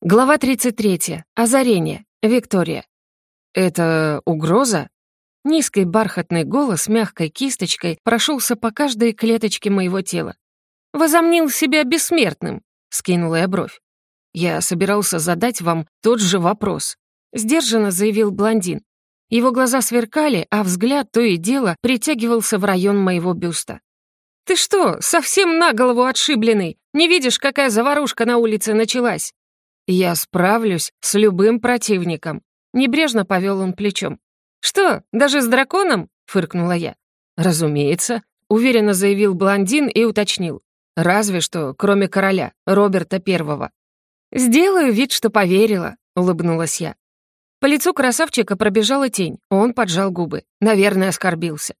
Глава 33. Озарение. Виктория. «Это угроза?» Низкий бархатный голос мягкой кисточкой прошелся по каждой клеточке моего тела. «Возомнил себя бессмертным», — скинула я бровь. «Я собирался задать вам тот же вопрос», — сдержанно заявил блондин. Его глаза сверкали, а взгляд то и дело притягивался в район моего бюста. «Ты что, совсем на голову отшибленный? Не видишь, какая заварушка на улице началась?» «Я справлюсь с любым противником», — небрежно повел он плечом. «Что, даже с драконом?» — фыркнула я. «Разумеется», — уверенно заявил блондин и уточнил. «Разве что, кроме короля, Роберта Первого». «Сделаю вид, что поверила», — улыбнулась я. По лицу красавчика пробежала тень, он поджал губы. Наверное, оскорбился.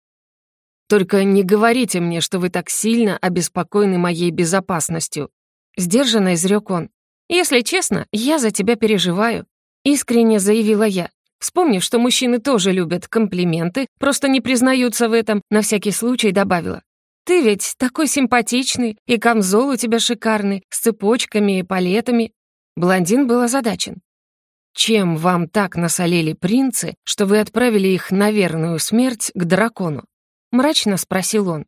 «Только не говорите мне, что вы так сильно обеспокоены моей безопасностью», — сдержанно изрек он. «Если честно, я за тебя переживаю», — искренне заявила я. Вспомнив, что мужчины тоже любят комплименты, просто не признаются в этом, на всякий случай добавила. «Ты ведь такой симпатичный, и камзол у тебя шикарный, с цепочками и палетами». Блондин был озадачен. «Чем вам так насолили принцы, что вы отправили их на верную смерть к дракону?» — мрачно спросил он.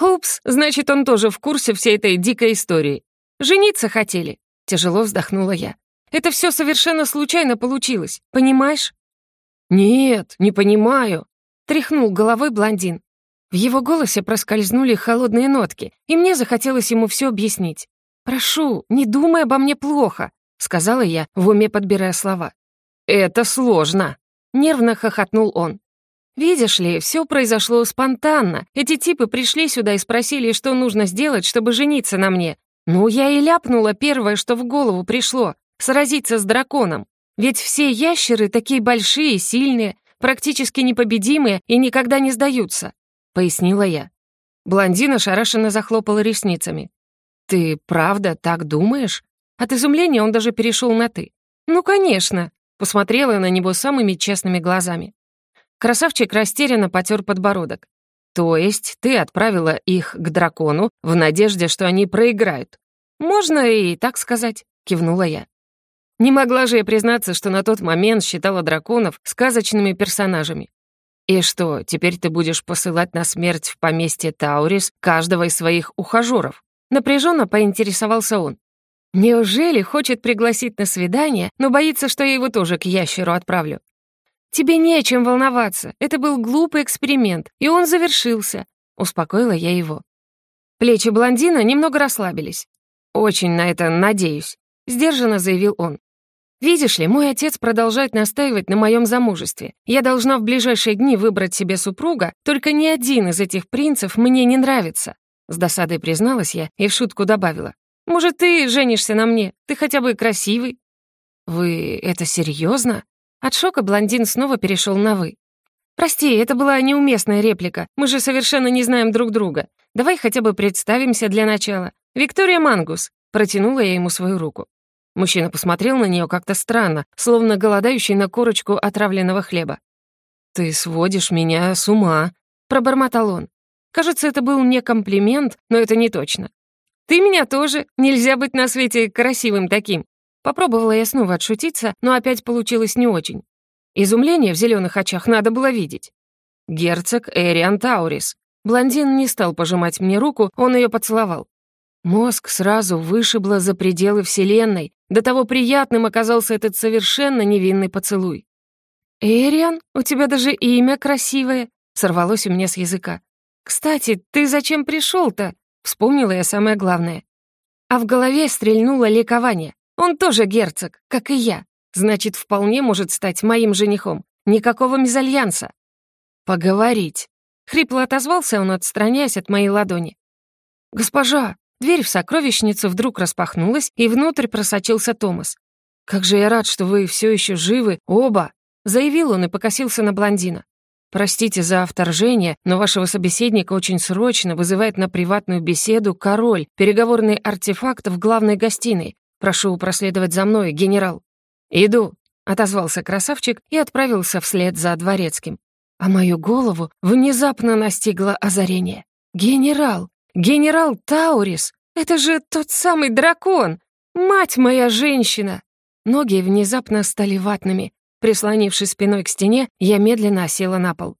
«Упс, значит, он тоже в курсе всей этой дикой истории. Жениться хотели. Тяжело вздохнула я. «Это все совершенно случайно получилось, понимаешь?» «Нет, не понимаю», — тряхнул головой блондин. В его голосе проскользнули холодные нотки, и мне захотелось ему все объяснить. «Прошу, не думай обо мне плохо», — сказала я, в уме подбирая слова. «Это сложно», — нервно хохотнул он. «Видишь ли, все произошло спонтанно. Эти типы пришли сюда и спросили, что нужно сделать, чтобы жениться на мне. Ну, я и ляпнула первое, что в голову пришло — сразиться с драконом. Ведь все ящеры такие большие, сильные, практически непобедимые и никогда не сдаются», — пояснила я. Блондина шарашенно захлопала ресницами. «Ты правда так думаешь?» От изумления он даже перешел на «ты». «Ну, конечно», — посмотрела на него самыми честными глазами. Красавчик растерянно потер подбородок. «То есть ты отправила их к дракону в надежде, что они проиграют?» «Можно и так сказать», — кивнула я. Не могла же я признаться, что на тот момент считала драконов сказочными персонажами. «И что, теперь ты будешь посылать на смерть в поместье Таурис каждого из своих ухажеров?» Напряженно поинтересовался он. «Неужели хочет пригласить на свидание, но боится, что я его тоже к ящеру отправлю? «Тебе не о чем волноваться. Это был глупый эксперимент, и он завершился», — успокоила я его. Плечи блондина немного расслабились. «Очень на это надеюсь», — сдержанно заявил он. «Видишь ли, мой отец продолжает настаивать на моем замужестве. Я должна в ближайшие дни выбрать себе супруга, только ни один из этих принцев мне не нравится». С досадой призналась я и в шутку добавила. «Может, ты женишься на мне? Ты хотя бы красивый?» «Вы это серьезно? От шока блондин снова перешел на «вы». «Прости, это была неуместная реплика. Мы же совершенно не знаем друг друга. Давай хотя бы представимся для начала. Виктория Мангус». Протянула я ему свою руку. Мужчина посмотрел на нее как-то странно, словно голодающий на корочку отравленного хлеба. «Ты сводишь меня с ума», — пробормотал он. Кажется, это был не комплимент, но это не точно. «Ты меня тоже. Нельзя быть на свете красивым таким. Попробовала я снова отшутиться, но опять получилось не очень. Изумление в зеленых очах надо было видеть. Герцог Эриан Таурис. Блондин не стал пожимать мне руку, он ее поцеловал. Мозг сразу вышибло за пределы Вселенной. До того приятным оказался этот совершенно невинный поцелуй. «Эриан, у тебя даже имя красивое», — сорвалось у меня с языка. «Кстати, ты зачем пришел-то?» — вспомнила я самое главное. А в голове стрельнуло ликование. Он тоже герцог, как и я. Значит, вполне может стать моим женихом. Никакого мезальянса. Поговорить. Хрипло отозвался он, отстраняясь от моей ладони. «Госпожа!» Дверь в сокровищницу вдруг распахнулась, и внутрь просочился Томас. «Как же я рад, что вы все еще живы, оба!» Заявил он и покосился на блондина. «Простите за вторжение, но вашего собеседника очень срочно вызывает на приватную беседу король, переговорный артефакт в главной гостиной. «Прошу проследовать за мной, генерал». «Иду», — отозвался красавчик и отправился вслед за дворецким. А мою голову внезапно настигло озарение. «Генерал! Генерал Таурис! Это же тот самый дракон! «Мать моя женщина!» Ноги внезапно стали ватными. Прислонившись спиной к стене, я медленно осела на пол.